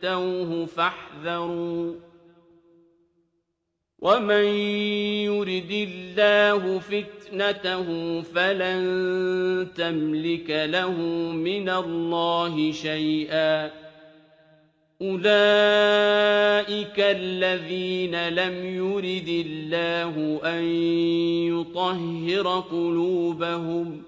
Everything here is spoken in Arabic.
تُؤْتَوْهُ فَاحْذَرُوا ۚ وَمَن يُرِدِ اللَّهُ فِتْنَتَهُ فَلَن تَمْلِكَ لَهُ مِنَ اللَّهِ شَيْئًا ۚ أُولَٰئِكَ الَّذِينَ لَمْ يُرِدِ اللَّهُ أَن يُطَهِّرَ قُلُوبَهُمْ ۚ